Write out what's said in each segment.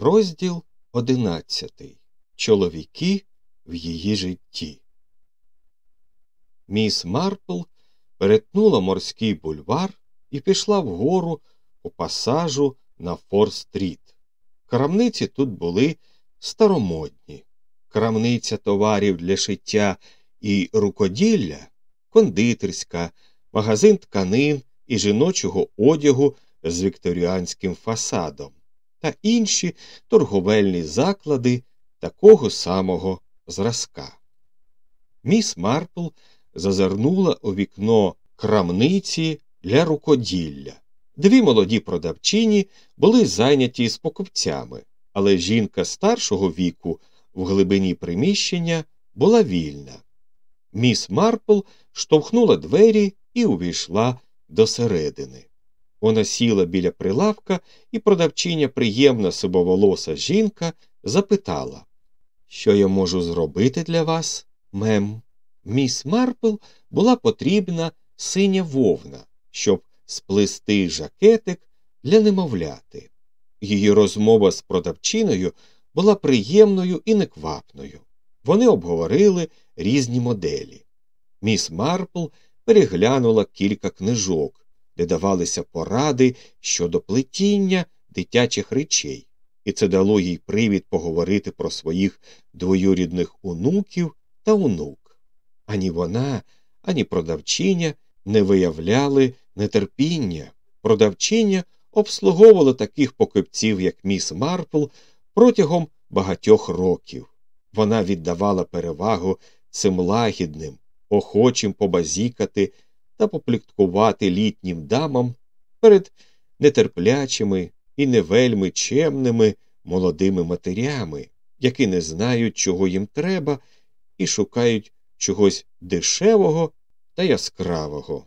Розділ одинадцятий. Чоловіки в її житті. Міс Марпл перетнула морський бульвар і пішла вгору по пасажу на Фор-стріт. Крамниці тут були старомодні. Крамниця товарів для шиття і рукоділля, кондитерська, магазин тканин і жіночого одягу з вікторіанським фасадом та інші торговельні заклади такого самого зразка. Міс Марпл зазирнула у вікно крамниці для рукоділля. Дві молоді продавчині були зайняті з покупцями, але жінка старшого віку в глибині приміщення була вільна. Міс Марпл штовхнула двері і увійшла до середини. Вона сіла біля прилавка, і продавчиня, приємна сивоволоса жінка, запитала, що я можу зробити для вас, мем. Міс Марпл була потрібна синя вовна, щоб сплести жакетик для немовляти. Її розмова з продавчиною була приємною і неквапною. Вони обговорили різні моделі. Міс Марпл переглянула кілька книжок де давалися поради щодо плетіння дитячих речей, і це дало їй привід поговорити про своїх двоюрідних онуків та онук. Ані вона, ані продавчиня не виявляли нетерпіння. Продавчиня обслуговувала таких покупців, як міс Марпл, протягом багатьох років. Вона віддавала перевагу цим лагідним, охочим побазікати та попліткувати літнім дамам перед нетерплячими і не вельми чемними молодими матерями, які не знають, чого їм треба, і шукають чогось дешевого та яскравого.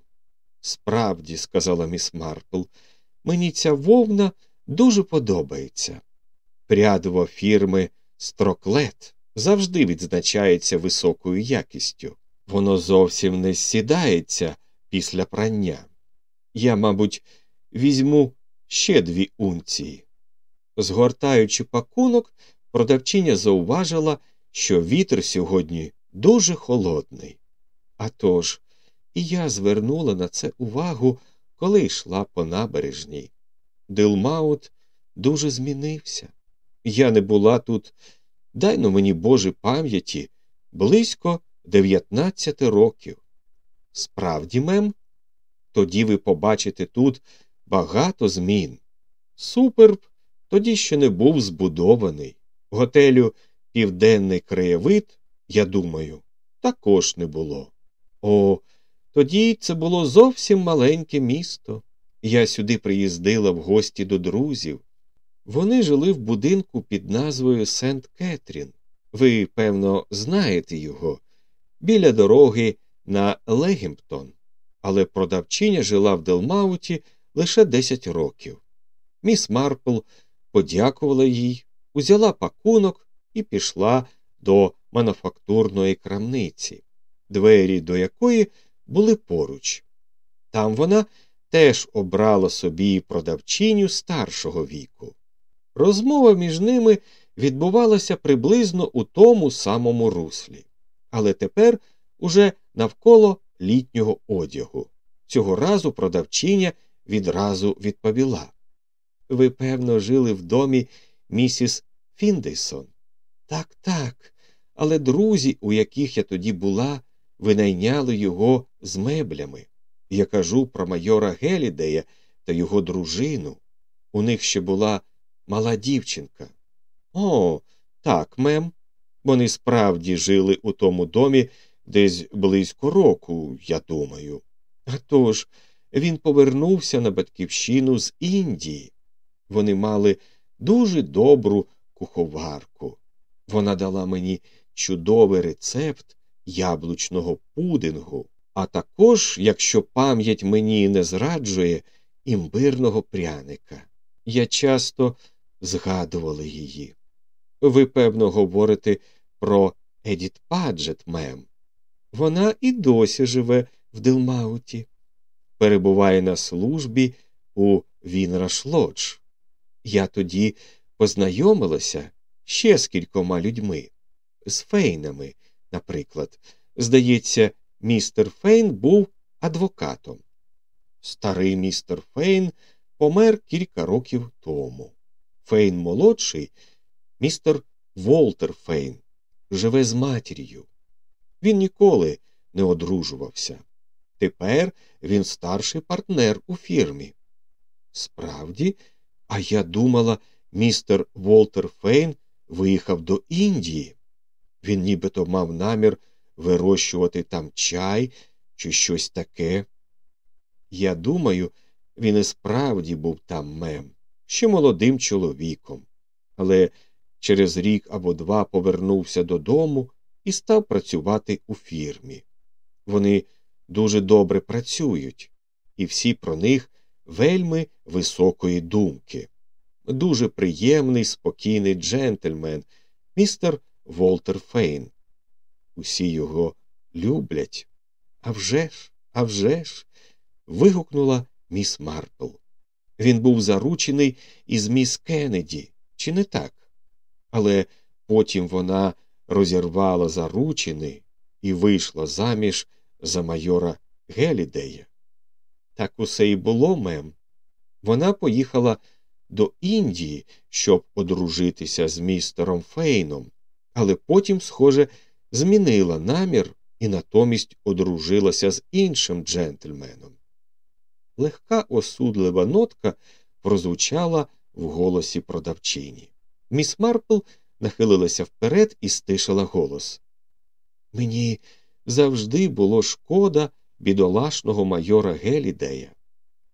Справді, сказала міс Марпл, мені ця вовна дуже подобається. Прядво фірми Строклет завжди відзначається високою якістю. Воно зовсім не сідається після прання. Я, мабуть, візьму ще дві унції. Згортаючи пакунок, продавчиня зауважила, що вітер сьогодні дуже холодний. А тож, і я звернула на це увагу, коли йшла по набережній. Дилмаут дуже змінився. Я не була тут, дай но мені Боже пам'яті, близько 19 років. Справді, мем, тоді ви побачите тут багато змін. Суперб тоді ще не був збудований. Готелю Південний краєвид, я думаю, також не було. О, тоді це було зовсім маленьке місто. Я сюди приїздила в гості до друзів. Вони жили в будинку під назвою Сент Кетрін. Ви, певно, знаєте його, біля дороги на Легемптон, але продавчиня жила в Дилмауті лише 10 років. Міс Марпл подякувала їй, узяла пакунок і пішла до мануфактурної крамниці, двері до якої були поруч. Там вона теж обрала собі продавчиню старшого віку. Розмова між ними відбувалася приблизно у тому самому руслі, але тепер уже навколо літнього одягу. Цього разу продавчиня відразу відповіла Ви, певно, жили в домі місіс Фіндейсон. Так, так, але друзі, у яких я тоді була, винайняли його з меблями. Я кажу про майора Гелідея та його дружину. У них ще була мала дівчинка. О, так, мем. Вони справді жили у тому домі десь близько року, я думаю. А тож, він повернувся на батьківщину з Індії. Вони мали дуже добру куховарку. Вона дала мені чудовий рецепт яблучного пудингу, а також, якщо пам'ять мені не зраджує, імбирного пряника. Я часто згадувала її. Ви, певно, говорите про Едіт Паджет, мем. Вона і досі живе в Дилмауті, перебуває на службі у Вінраш-лодж. Я тоді познайомилася ще з кількома людьми, з Фейнами, наприклад. Здається, містер Фейн був адвокатом. Старий містер Фейн помер кілька років тому. Фейн молодший, містер Волтер Фейн, живе з матір'ю. Він ніколи не одружувався. Тепер він старший партнер у фірмі. Справді, а я думала, містер Волтер Фейн виїхав до Індії. Він нібито мав намір вирощувати там чай чи щось таке. Я думаю, він і справді був там мем, ще молодим чоловіком, але через рік або два повернувся додому і став працювати у фірмі. Вони дуже добре працюють, і всі про них вельми високої думки. Дуже приємний, спокійний джентльмен, містер Волтер Фейн. Усі його люблять. «А вже ж, а вже ж!» – вигукнула міс Марпл. Він був заручений із міс Кеннеді, чи не так? Але потім вона розірвала заручини і вийшла заміж за майора Гелідея. Так усе і було, мем. Вона поїхала до Індії, щоб одружитися з містером Фейном, але потім, схоже, змінила намір і натомість одружилася з іншим джентльменом. Легка осудлива нотка прозвучала в голосі продавчині. Міс Марпл нахилилася вперед і стишила голос. Мені завжди було шкода бідолашного майора Гелідея.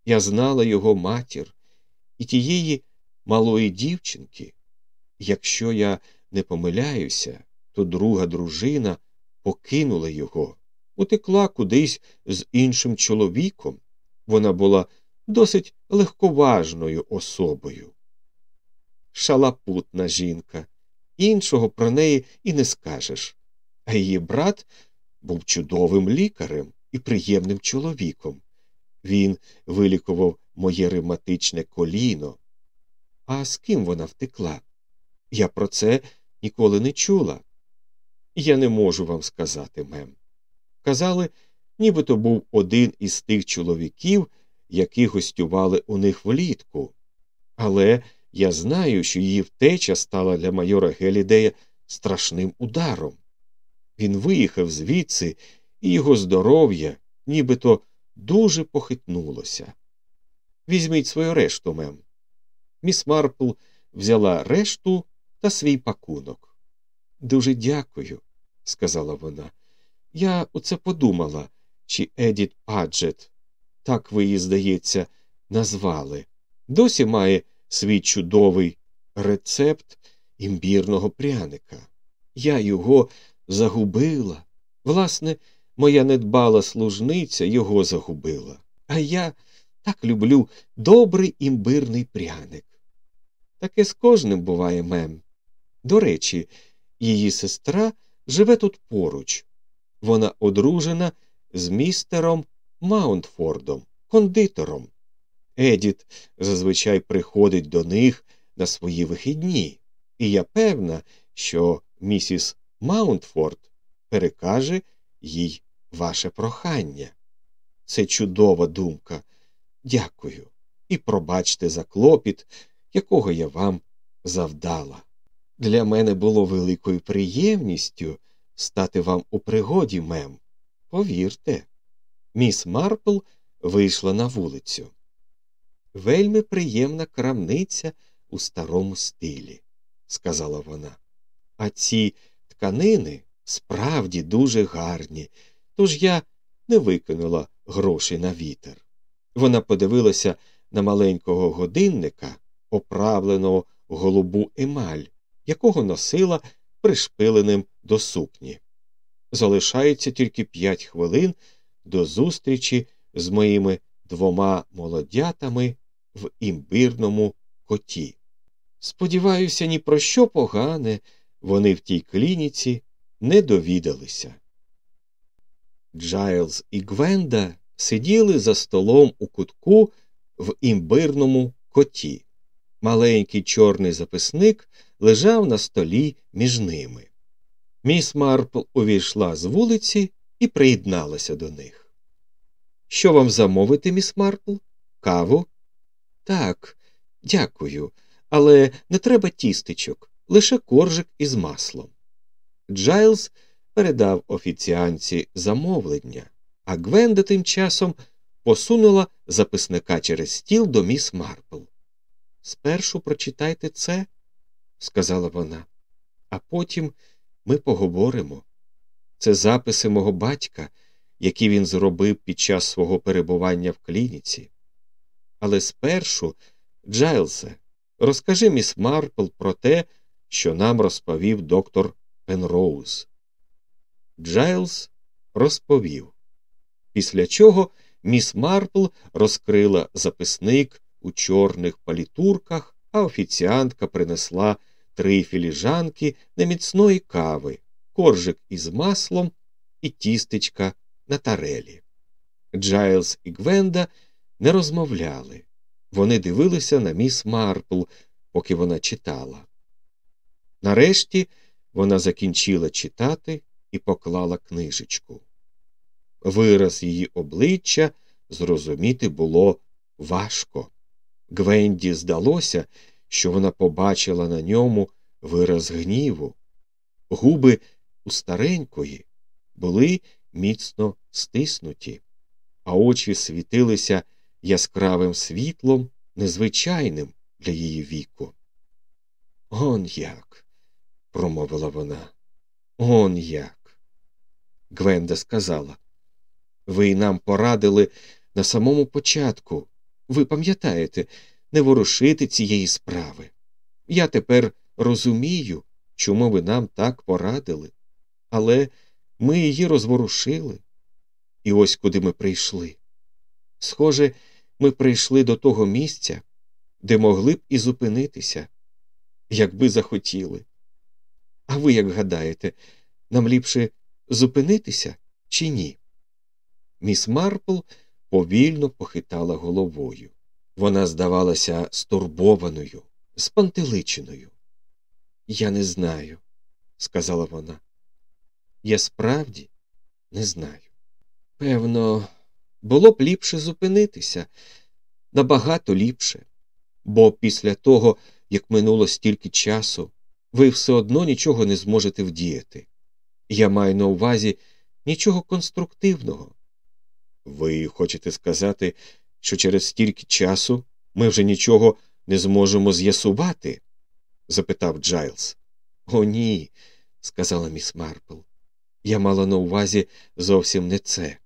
Я знала його матір і тієї малої дівчинки. Якщо я не помиляюся, то друга дружина покинула його, утекла кудись з іншим чоловіком. Вона була досить легковажною особою. Шалапутна жінка, іншого про неї і не скажеш. А її брат був чудовим лікарем і приємним чоловіком. Він вилікував моє ревматичне коліно. А з ким вона втекла? Я про це ніколи не чула. Я не можу вам сказати, мем. Казали, нібито був один із тих чоловіків, які гостювали у них влітку. Але я знаю, що її втеча стала для майора Гелідея страшним ударом. Він виїхав звідси, і його здоров'я нібито дуже похитнулося. Візьміть свою решту, мем. Міс Марпл взяла решту та свій пакунок. Дуже дякую, сказала вона. Я оце подумала, чи Едіт Паджет, так ви її, здається, назвали, досі має свій чудовий рецепт імбірного пряника. Я його загубила. Власне, моя недбала служниця його загубила. А я так люблю добрий імбирний пряник. Таке з кожним буває мем. До речі, її сестра живе тут поруч. Вона одружена з містером Маунтфордом, кондитером. Едіт зазвичай приходить до них на свої вихідні, і я певна, що місіс Маунтфорд перекаже їй ваше прохання. Це чудова думка. Дякую. І пробачте за клопіт, якого я вам завдала. Для мене було великою приємністю стати вам у пригоді, мем. Повірте. Міс Марпл вийшла на вулицю. Вельми приємна крамниця у старому стилі, сказала вона. А ці тканини справді дуже гарні, тож я не викинула грошей на вітер. Вона подивилася на маленького годинника, оправленого голубу емаль, якого носила пришпиленим до сукні. Залишається тільки п'ять хвилин до зустрічі з моїми двома молодятами в імбирному коті. Сподіваюся, ні про що погане вони в тій клініці не довідалися. Джайлз і Гвенда сиділи за столом у кутку в імбирному коті. Маленький чорний записник лежав на столі між ними. Міс Марпл увійшла з вулиці і приєдналася до них. Що вам замовити, міс Марпл? Каву? Так, дякую, але не треба тістечок, лише коржик із маслом. Джайлз передав офіціанці замовлення, а Гвенда тим часом посунула записника через стіл до міс Марпл. Спершу прочитайте це, сказала вона, а потім ми поговоримо. Це записи мого батька, які він зробив під час свого перебування в клініці. Але спершу, Джайлсе, розкажи міс Марпл про те, що нам розповів доктор Пенроуз. Джайлз розповів. Після чого міс Марпл розкрила записник у чорних палітурках, а офіціантка принесла три філіжанки неміцної кави, коржик із маслом і тістечка на тарелі. Джайлз і Гвенда не розмовляли. Вони дивилися на міс Марпл, поки вона читала. Нарешті вона закінчила читати і поклала книжечку. Вираз її обличчя зрозуміти було важко. Гвенді здалося, що вона побачила на ньому вираз гніву. Губи у старенької були міцно стиснуті, а очі світилися яскравим світлом, незвичайним для її віку. Он як, промовила вона. Он як. Гвенда сказала. Ви нам порадили на самому початку. Ви пам'ятаєте, не ворушити цієї справи. Я тепер розумію, чому ви нам так порадили, але ми її розворушили. І ось куди ми прийшли. Схоже, ми прийшли до того місця, де могли б і зупинитися, якби захотіли. А ви як гадаєте, нам ліпше зупинитися чи ні? Міс Марпл повільно похитала головою. Вона здавалася стурбованою, спантеличеною. Я не знаю, сказала вона. Я справді не знаю. Певно, було б ліпше зупинитися, набагато ліпше, бо після того, як минуло стільки часу, ви все одно нічого не зможете вдіяти. Я маю на увазі нічого конструктивного. Ви хочете сказати, що через стільки часу ми вже нічого не зможемо з'ясувати? запитав Джайлз. О, ні, сказала міс Марпл. Я мала на увазі зовсім не це.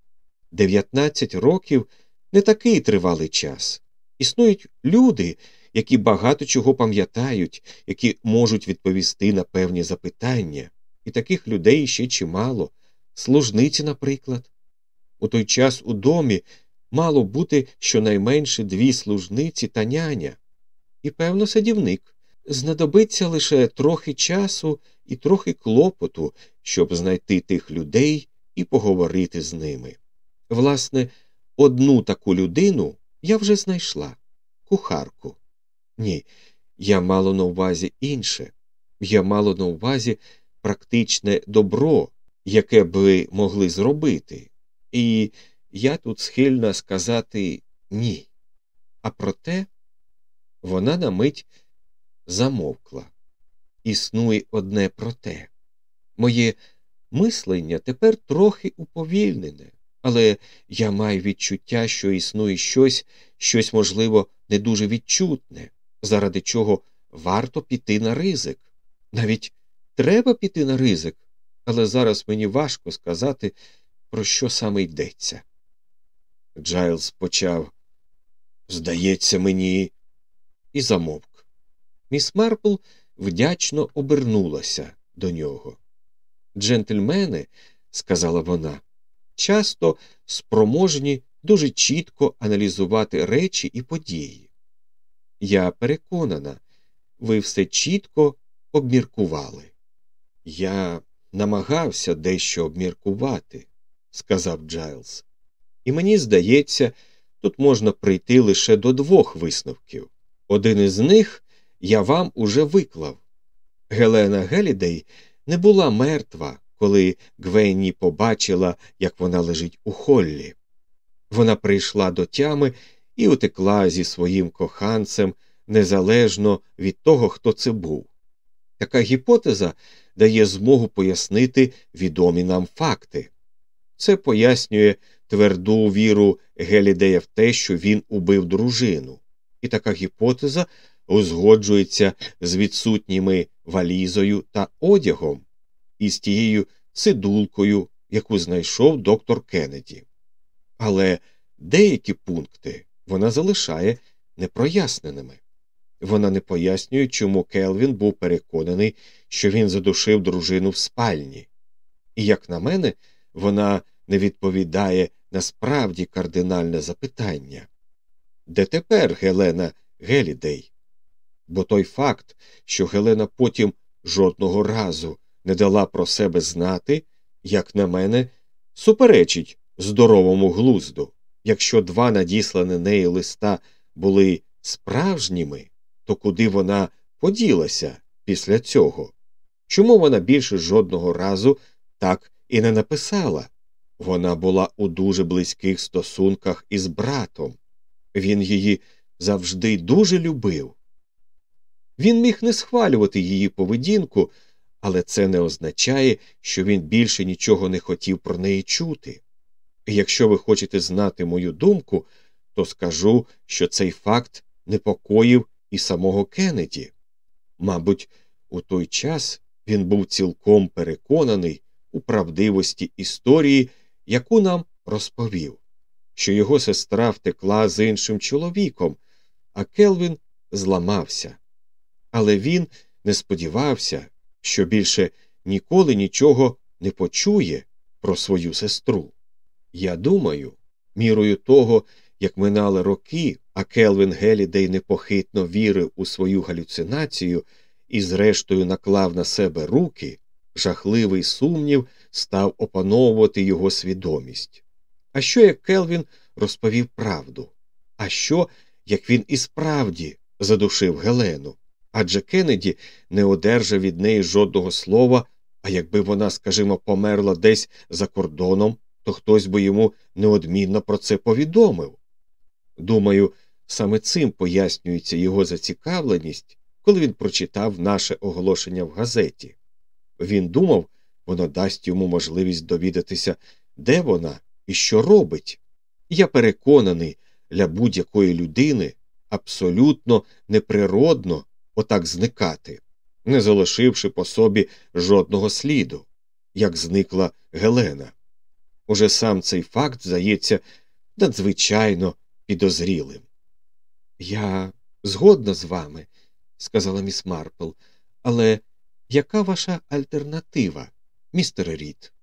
Дев'ятнадцять років не такий тривалий час. Існують люди, які багато чого пам'ятають, які можуть відповісти на певні запитання, і таких людей ще чимало, служниці, наприклад. У той час у домі мало бути щонайменше дві служниці та няня, і, певно, садівник. Знадобиться лише трохи часу і трохи клопоту, щоб знайти тих людей і поговорити з ними. Власне, одну таку людину я вже знайшла кухарку. Ні, я мало на увазі інше, я мало на увазі практичне добро, яке б ви могли зробити, і я тут схильна сказати ні. А проте вона на мить замовкла. Існує одне проте. Моє мислення тепер трохи уповільнене, але я маю відчуття, що існує щось, щось, можливо, не дуже відчутне, заради чого варто піти на ризик. Навіть треба піти на ризик, але зараз мені важко сказати, про що саме йдеться. Джайлз почав Здається, мені, і замовк. Міс Марпл вдячно обернулася до нього. Джентльмени, сказала вона, часто спроможні дуже чітко аналізувати речі і події. Я переконана, ви все чітко обміркували. Я намагався дещо обміркувати, сказав Джайлз. І мені здається, тут можна прийти лише до двох висновків. Один із них я вам уже виклав. Гелена Гелідей не була мертва, коли Гвенні побачила, як вона лежить у холлі. Вона прийшла до тями і утекла зі своїм коханцем незалежно від того, хто це був. Така гіпотеза дає змогу пояснити відомі нам факти. Це пояснює тверду віру Гелідея в те, що він убив дружину, і така гіпотеза узгоджується з відсутніми валізою та одягом і з тією цидулкою, яку знайшов доктор Кеннеді. Але деякі пункти вона залишає непроясненими. Вона не пояснює, чому Келвін був переконаний, що він задушив дружину в спальні. І, як на мене, вона не відповідає на справді кардинальне запитання де тепер Гелена Гелідей? Бо той факт, що Гелена потім жодного разу не дала про себе знати, як на мене, суперечить здоровому глузду. Якщо два надіслані неї листа були справжніми, то куди вона поділася після цього? Чому вона більше жодного разу так і не написала? Вона була у дуже близьких стосунках із братом. Він її завжди дуже любив. Він міг не схвалювати її поведінку, але це не означає, що він більше нічого не хотів про неї чути. І якщо ви хочете знати мою думку, то скажу, що цей факт непокоїв і самого Кеннеді. Мабуть, у той час він був цілком переконаний у правдивості історії, яку нам розповів, що його сестра втекла з іншим чоловіком, а Келвін зламався. Але він не сподівався, що більше ніколи нічого не почує про свою сестру. Я думаю, мірою того, як минали роки, а Келвін Гелідей непохитно вірив у свою галюцинацію і, зрештою, наклав на себе руки, жахливий сумнів став опановувати його свідомість. А що як Келвін розповів правду? А що, як він і справді задушив Гелену? Адже Кеннеді не одержав від неї жодного слова, а якби вона, скажімо, померла десь за кордоном, то хтось би йому неодмінно про це повідомив. Думаю, саме цим пояснюється його зацікавленість, коли він прочитав наше оголошення в газеті. Він думав, воно дасть йому можливість довідатися, де вона і що робить. Я переконаний, для будь-якої людини абсолютно неприродно отак зникати, не залишивши по собі жодного сліду, як зникла Гелена. Уже сам цей факт здається надзвичайно підозрілим. Я згодна з вами, сказала міс Марпл, але яка ваша альтернатива, містер Рід?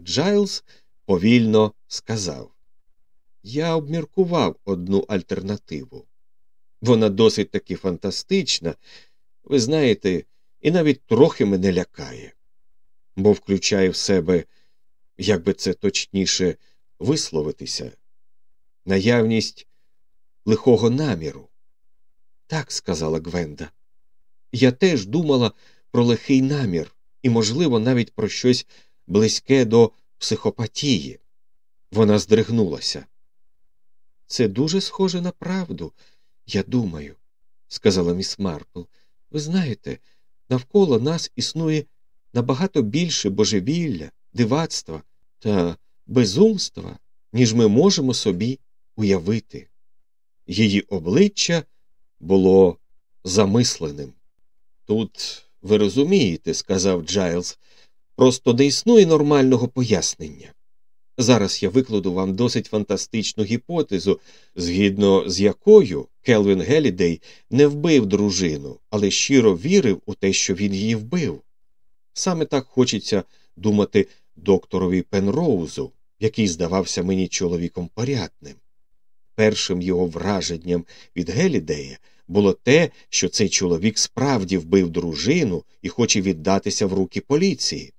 Джайлз повільно сказав Я обміркував одну альтернативу. Вона досить таки фантастична, ви знаєте, і навіть трохи мене лякає, бо включає в себе, як би це точніше висловитися, наявність лихого наміру. Так, сказала Гвенда. Я теж думала про лихий намір і, можливо, навіть про щось близьке до психопатії. Вона здригнулася. Це дуже схоже на правду, я думаю, сказала міс Марпл. Ви знаєте, навколо нас існує набагато більше божевілля, дивацтва та безумства, ніж ми можемо собі уявити. Її обличчя було замисленим. Тут, ви розумієте, сказав Джайлз, просто не існує нормального пояснення. Зараз я викладу вам досить фантастичну гіпотезу, згідно з якою Келвін Гелідей не вбив дружину, але щиро вірив у те, що він її вбив. Саме так хочеться думати докторові Пенроузу, який здавався мені чоловіком порядним. Першим його враженням від Гелідея було те, що цей чоловік справді вбив дружину і хоче віддатися в руки поліції.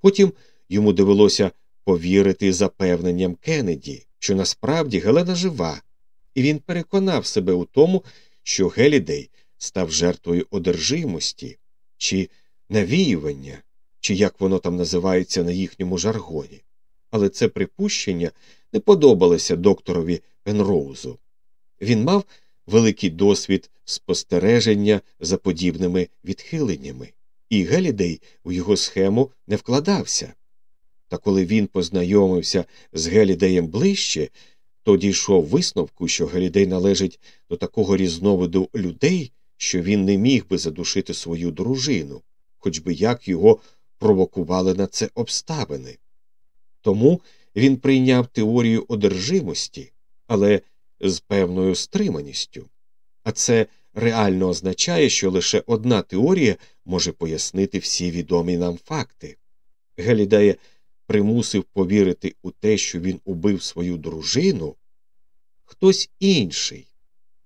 Потім йому довелося повірити запевненням Кеннеді, що насправді Гелена жива, і він переконав себе у тому, що Гелідей став жертвою одержимості чи навіювання, чи як воно там називається на їхньому жаргоні. Але це припущення не подобалося докторові Пенроузу. Він мав великий досвід спостереження за подібними відхиленнями, і Гелідей у його схему не вкладався. Та коли він познайомився з Гелідеєм ближче, то дійшов висновку, що Гелідей належить до такого різновиду людей, що він не міг би задушити свою дружину, хоч би як його провокували на це обставини. Тому він прийняв теорію одержимості, але з певною стриманістю. А це реально означає, що лише одна теорія може пояснити всі відомі нам факти. Гелідея примусив повірити у те, що він убив свою дружину, хтось інший.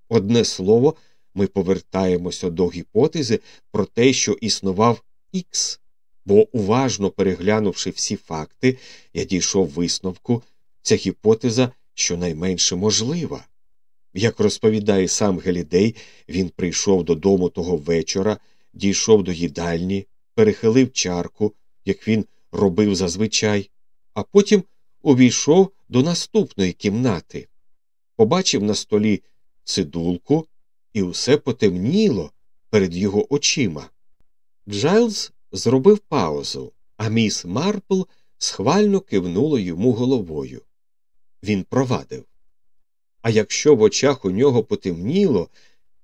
Одне слово, ми повертаємося до гіпотези про те, що існував Ікс, бо, уважно переглянувши всі факти, я дійшов висновку, ця гіпотеза щонайменше можлива. Як розповідає сам Гелідей, він прийшов додому того вечора, дійшов до їдальні, перехилив чарку, як він робив зазвичай, а потім увійшов до наступної кімнати, побачив на столі цидулку, і усе потемніло перед його очима. Джайлз зробив паузу, а міс Марпл схвально кивнула йому головою. Він провадив. А якщо в очах у нього потемніло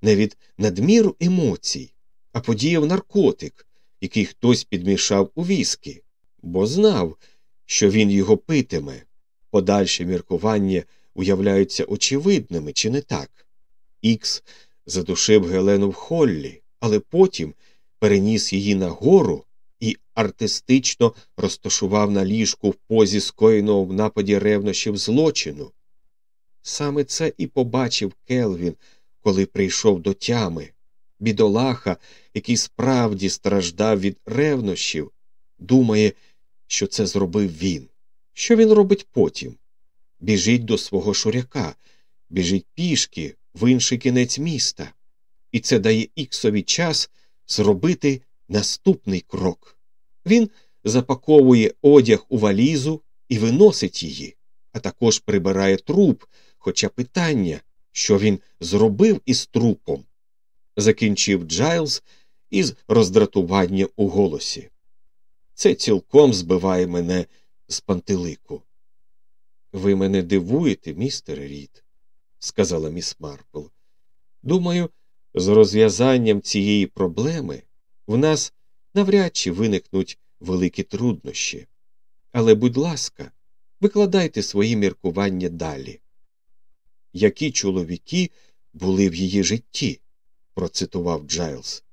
не від надміру емоцій, а подіяв наркотик, який хтось підмішав у віскі, бо знав, що він його питиме, подальші міркування уявляються очевидними, чи не так. Ікс задушив Гелену в Холлі, але потім переніс її нагору і артистично розташував на ліжку в позі скоєного в нападі ревнощів злочину. Саме це і побачив Келвін, коли прийшов до тями. Бідолаха, який справді страждав від ревнощів, думає, що це зробив він. Що він робить потім? Біжить до свого шуряка, біжить пішки в інший кінець міста, і це дає Іксові час зробити наступний крок. Він запаковує одяг у валізу і виносить її, а також прибирає труп, хоча питання, що він зробив із трупом, закінчив Джайлз із роздратуванням у голосі. Це цілком збиває мене з пантелику. Ви мене дивуєте, містер Рід, сказала міс Марпл. Думаю, з розв'язанням цієї проблеми в нас навряд чи виникнуть великі труднощі. Але, будь ласка, викладайте свої міркування далі. Які чоловіки були в її житті? процитував Джайлз.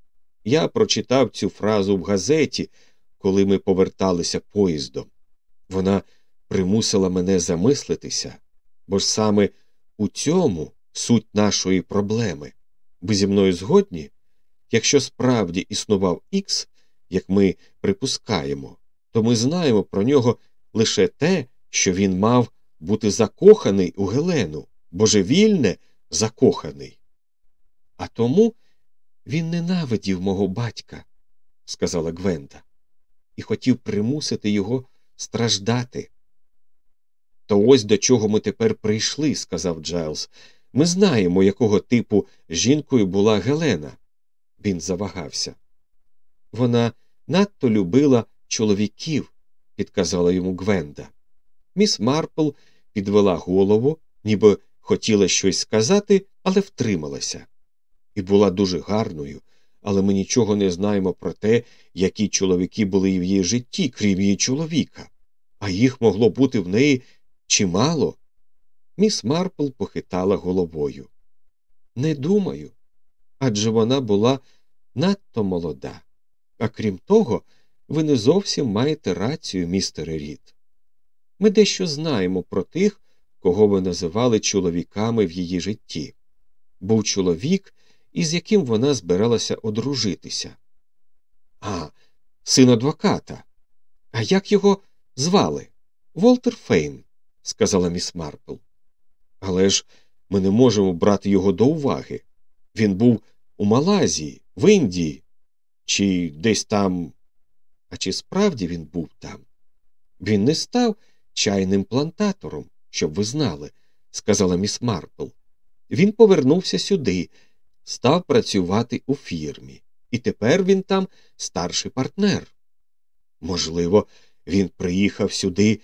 Я прочитав цю фразу в газеті, коли ми поверталися поїздом. Вона примусила мене замислитися, бо ж саме у цьому суть нашої проблеми. Ви зі мною згодні? Якщо справді існував Ікс, як ми припускаємо, то ми знаємо про нього лише те, що він мав бути закоханий у Гелену, божевільне закоханий. А тому він ненавидів мого батька, сказала Гвенда, і хотів примусити його страждати. То ось до чого ми тепер прийшли, сказав Джайлз. Ми знаємо, якого типу жінкою була Гелена. Він завагався. Вона надто любила чоловіків, підказала йому Гвенда. Міс Марпл підвела голову, ніби хотіла щось сказати, але втрималася. І була дуже гарною, але ми нічого не знаємо про те, які чоловіки були в її житті, крім її чоловіка, а їх могло бути в неї чимало. Міс Марпл похитала головою. Не думаю. Адже вона була надто молода. А крім того, ви не зовсім маєте рацію, містере Рід. Ми дещо знаємо про тих, кого ви називали чоловіками в її житті. Був чоловік, із яким вона збиралася одружитися. А, син адвоката. А як його звали? Волтер Фейн, сказала міс Марпл. Але ж ми не можемо брати його до уваги. Він був у Малайзії, в Індії, чи десь там. А чи справді він був там? Він не став чайним плантатором, щоб ви знали, сказала міс Марпл. Він повернувся сюди, став працювати у фірмі, і тепер він там старший партнер. Можливо, він приїхав сюди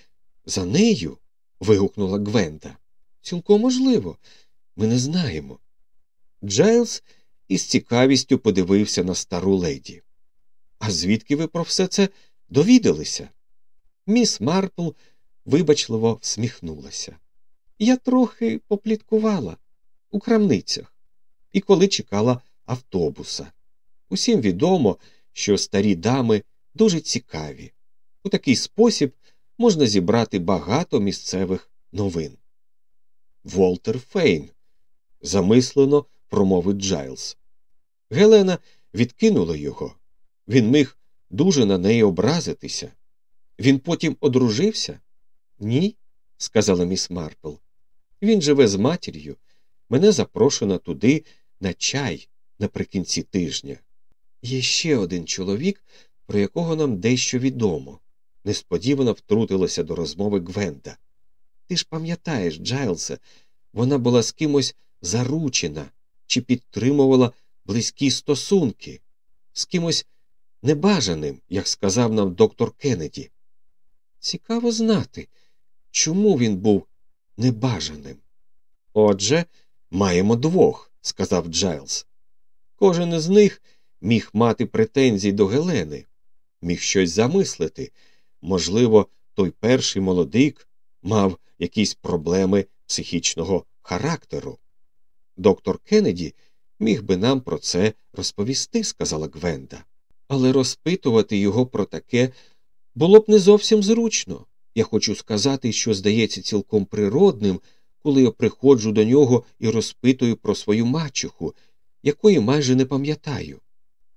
за нею. вигукнула Гвенда. Цілком можливо, ми не знаємо. Джайлз із цікавістю подивився на стару леді. А звідки ви про все це довідалися? Міс Марпл вибачливо всміхнулася. Я трохи попліткувала у крамницях і коли чекала автобуса. Усім відомо, що старі дами дуже цікаві. У такий спосіб можна зібрати багато місцевих новин. Волтер Фейн, замислено промовив Джайлз. Гелена відкинула його. Він міг дуже на неї образитися. Він потім одружився? Ні, сказала міс Марпл. Він живе з матір'ю. Мене запрошено туди на чай наприкінці тижня. Є ще один чоловік, про якого нам дещо відомо. Несподівано втрутилася до розмови Гвенда. Ти ж пам'ятаєш, Джайлсе, вона була з кимось заручена чи підтримувала близькі стосунки, з кимось небажаним, як сказав нам доктор Кеннеді. Цікаво знати, чому він був небажаним. Отже, маємо двох, сказав Джайлз. Кожен із них міг мати претензії до Гелени, міг щось замислити. Можливо, той перший молодик мав якісь проблеми психічного характеру. Доктор Кеннеді міг би нам про це розповісти, сказала Гвенда, але розпитувати його про таке було б не зовсім зручно. Я хочу сказати, що здається цілком природним, коли я приходжу до нього і розпитую про свою мачуху, якої майже не пам'ятаю.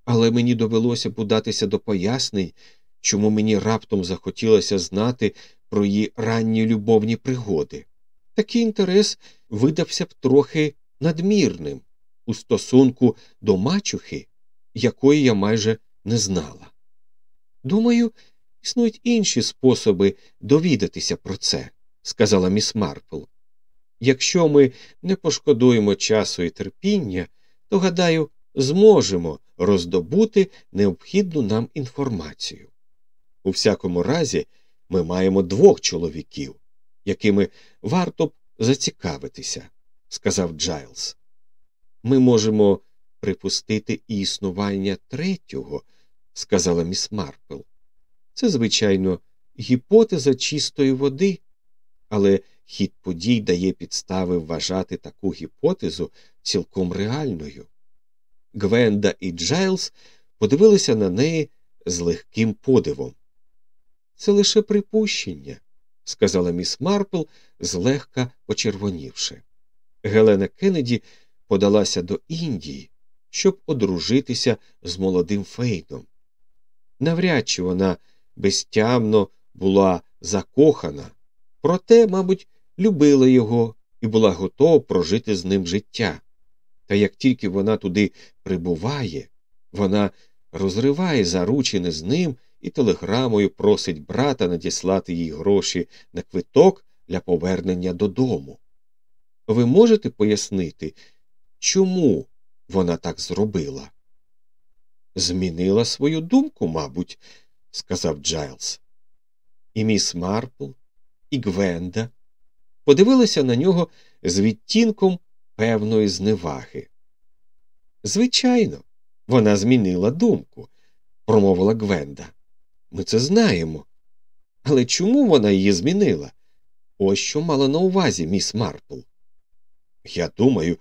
Але мені довелося податися до пояснень, чому мені раптом захотілося знати про її ранні любовні пригоди. Такий інтерес видався б трохи надмірним у стосунку до мачухи, якої я майже не знала. Думаю, існують інші способи довідатися про це, сказала міс Марпл. Якщо ми не пошкодуємо часу і терпіння, то, гадаю, зможемо роздобути необхідну нам інформацію. У всякому разі, ми маємо двох чоловіків, якими варто б зацікавитися, сказав Джайлз. Ми можемо припустити і існування третього, сказала міс Марпл. Це, звичайно, гіпотеза чистої води, але хід подій дає підстави вважати таку гіпотезу цілком реальною. Гвенда і Джайлз подивилися на неї з легким подивом. Це лише припущення, сказала міс Марпл, злегка почервонівши. Гелена Кеннеді подалася до Індії, щоб одружитися з молодим Фейном. Навряд чи вона безтямно була закохана, проте, мабуть, любила його і була готова прожити з ним життя. Та як тільки вона туди прибуває, вона розриває заручини з ним і телеграмою просить брата надіслати їй гроші на квиток для повернення додому. Ви можете пояснити, чому вона так зробила? Змінила свою думку, мабуть, сказав Джайлз. І міс Марпл, і Гвенда подивилися на нього з відтінком певної зневаги. Звичайно, вона змінила думку, промовила Гвенда. Ми це знаємо. Але чому вона її змінила? Ось що мала на увазі міс Марпл. Я думаю,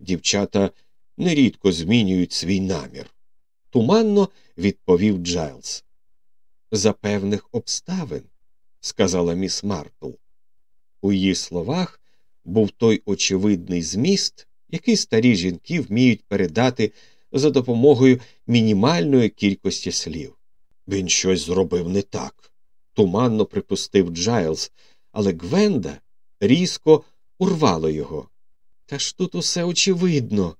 дівчата нерідко змінюють свій намір. Туманно відповів Джайлз. За певних обставин, сказала міс Марпл. У її словах був той очевидний зміст, який старі жінки вміють передати за допомогою мінімальної кількості слів. Він щось зробив не так, туманно припустив Джайлз, але Гвенда різко урвало його. Та ж тут усе очевидно,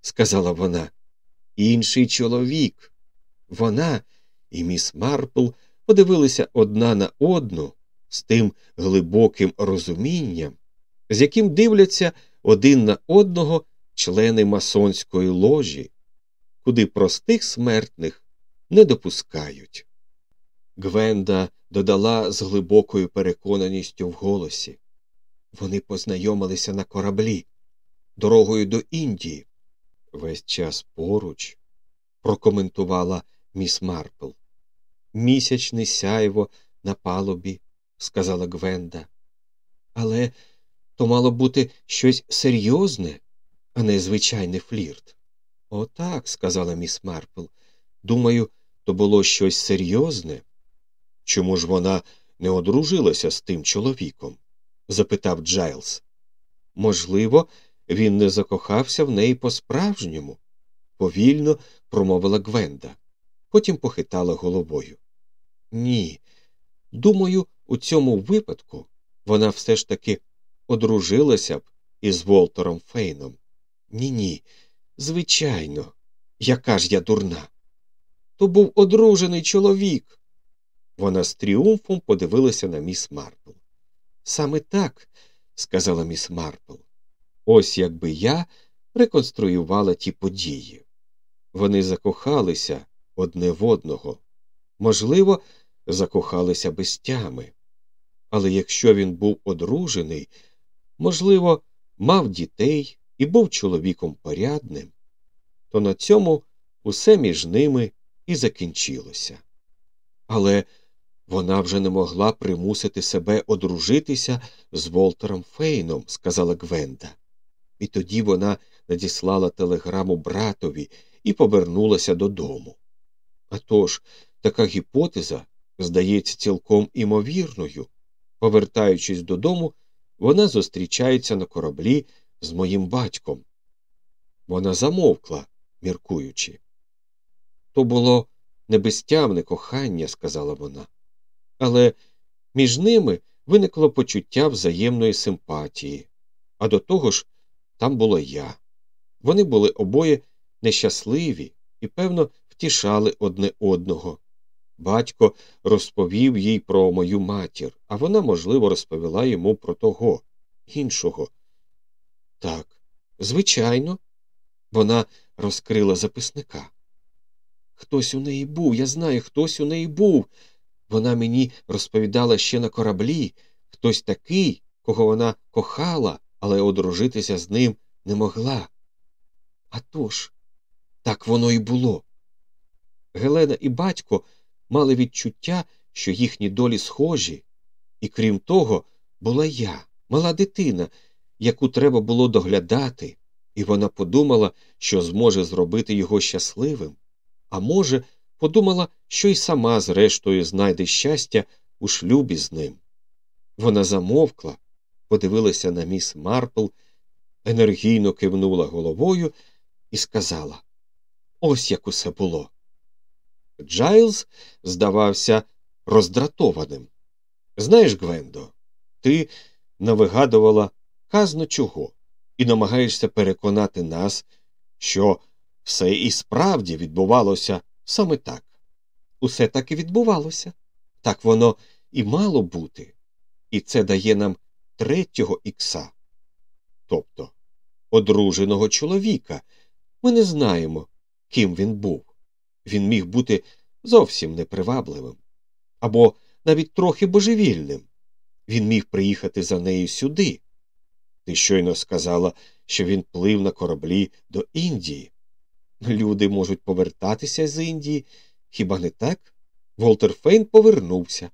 сказала вона. інший чоловік. Вона і міс Марпл подивилися одна на одну з тим глибоким розумінням, з яким дивляться один на одного члени масонської ложі, куди простих смертних не допускають. Гвенда додала з глибокою переконаністю в голосі. Вони познайомилися на кораблі, дорогою до Індії. Весь час поруч, прокоментувала міс Марпл. Місячне сяйво на палубі, сказала Гвенда. Але то мало бути щось серйозне, а не звичайний флірт. Отак, сказала міс Марпл. Думаю, то було щось серйозне. Чому ж вона не одружилася з тим чоловіком? запитав Джайлз. Можливо, він не закохався в неї по справжньому, повільно промовила Гвенда. Потім похитала головою. Ні. Думаю, у цьому випадку вона все ж таки одружилася б із Волтером Фейном. Ні, ні, звичайно, яка ж я дурна. То був одружений чоловік. Вона з тріумфом подивилася на міс Марпл. Саме так, сказала міс Марпл. Ось якби я реконструювала ті події. Вони закохалися одне в одного. Можливо, закохалися без тями. Але якщо він був одружений, можливо, мав дітей і був чоловіком порядним, то на цьому усе між ними і закінчилося. Але вона вже не могла примусити себе одружитися з Волтером Фейном, сказала Гвенда. І тоді вона надіслала телеграму братові і повернулася додому. А тож, така гіпотеза здається цілком імовірною. Повертаючись додому, вона зустрічається на кораблі з моїм батьком. Вона замовкла, міркуючи. То було небезтямне кохання, сказала вона, але між ними виникло почуття взаємної симпатії, а до того ж, там була я. Вони були обоє нещасливі і, певно, втішали одне одного. Батько розповів їй про мою матір, а вона, можливо, розповіла йому про того іншого. Так, звичайно, вона розкрила записника. Хтось у неї був, я знаю, хтось у неї був. Вона мені розповідала ще на кораблі хтось такий, кого вона кохала, але одружитися з ним не могла. А тож, так воно і було. Гелена і батько мали відчуття, що їхні долі схожі, і крім того, була я, мала дитина, яку треба було доглядати, і вона подумала, що зможе зробити його щасливим, а може, подумала, що й сама, зрештою, знайде щастя у шлюбі з ним. Вона замовкла, подивилася на міс Марпл, енергійно кивнула головою і сказала Ось як усе було. Джайлз здавався роздратованим. Знаєш, Гвендо, ти навигадувала казно чого і намагаєшся переконати нас, що все і справді відбувалося саме так. Усе так і відбувалося. Так воно і мало бути. І це дає нам третього ікса. Тобто одруженого чоловіка. Ми не знаємо, ким він був. Він міг бути зовсім непривабливим або навіть трохи божевільним. Він міг приїхати за нею сюди. Ти щойно сказала, що він плив на кораблі до Індії. Люди можуть повертатися з Індії, хіба не так? Волтер Фейн повернувся.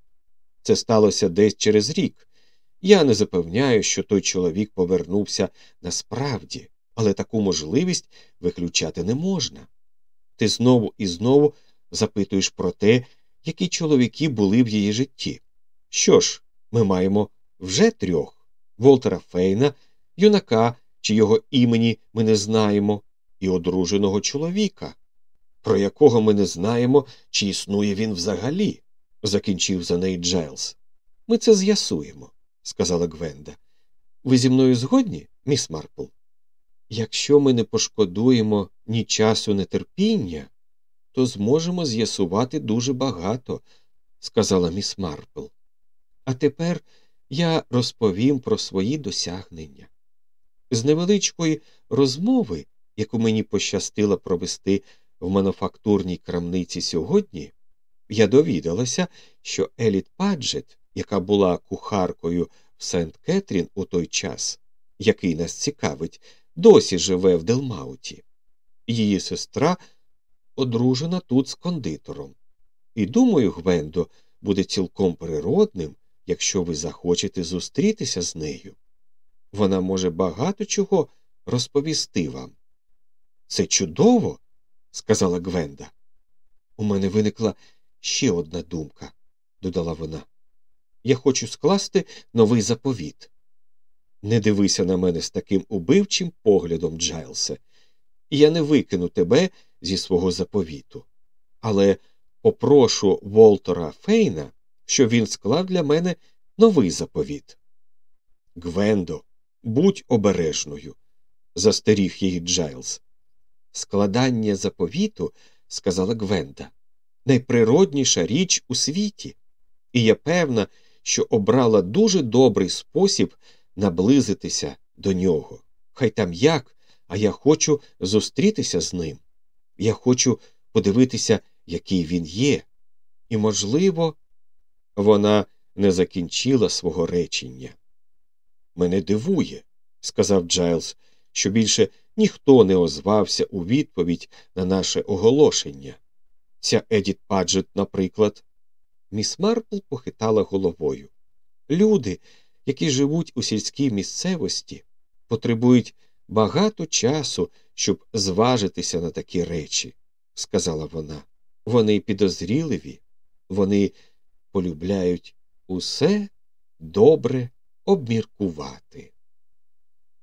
Це сталося десь через рік. Я не запевняю, що той чоловік повернувся насправді, але таку можливість виключати не можна. Ти знову і знову запитуєш про те, які чоловіки були в її житті. Що ж, ми маємо вже трьох Волтера Фейна, юнака, чи його імені ми не знаємо, і одруженого чоловіка, про якого ми не знаємо, чи існує він взагалі, закінчив за неї Джайлз. Ми це з'ясуємо, сказала Гвенда. Ви зі мною згодні, міс Марпл? Якщо ми не пошкодуємо ні часу нетерпіння, то зможемо з'ясувати дуже багато, сказала міс Марпл. А тепер я розповім про свої досягнення. З невеличкої розмови, яку мені пощастило провести в мануфактурній крамниці сьогодні, я довідалася, що Еліт Паджет, яка була кухаркою в Сент Кетрін у той час, який нас цікавить, досі живе в Дилмауті. Її сестра одружена тут з кондитером. І думаю, Гвендо, буде цілком природним, якщо ви захочете зустрітися з нею. Вона може багато чого розповісти вам. Це чудово, сказала Гвенда. У мене виникла ще одна думка, додала вона. Я хочу скласти новий заповіт. Не дивися на мене з таким убивчим поглядом, Джайлсе. Я не викину тебе зі свого заповіту. Але попрошу Волтера Фейна, щоб він склав для мене новий заповіт. Гвендо, будь обережною, застеріг її Джайлз. Складання заповіту, сказала Гвенда, найприродніша річ у світі, і я певна, що обрала дуже добрий спосіб наблизитися до нього. Хай там як, а я хочу зустрітися з ним. Я хочу подивитися, який він є. І, можливо, вона не закінчила свого речення. Мене дивує, сказав Джайлз, що більше ніхто не озвався у відповідь на наше оголошення. Ця Едіт Паджет, наприклад. Міс Марпл похитала головою. Люди, які живуть у сільській місцевості, потребують багато часу, щоб зважитися на такі речі, сказала вона. Вони підозріливі, вони полюбляють усе добре обміркувати.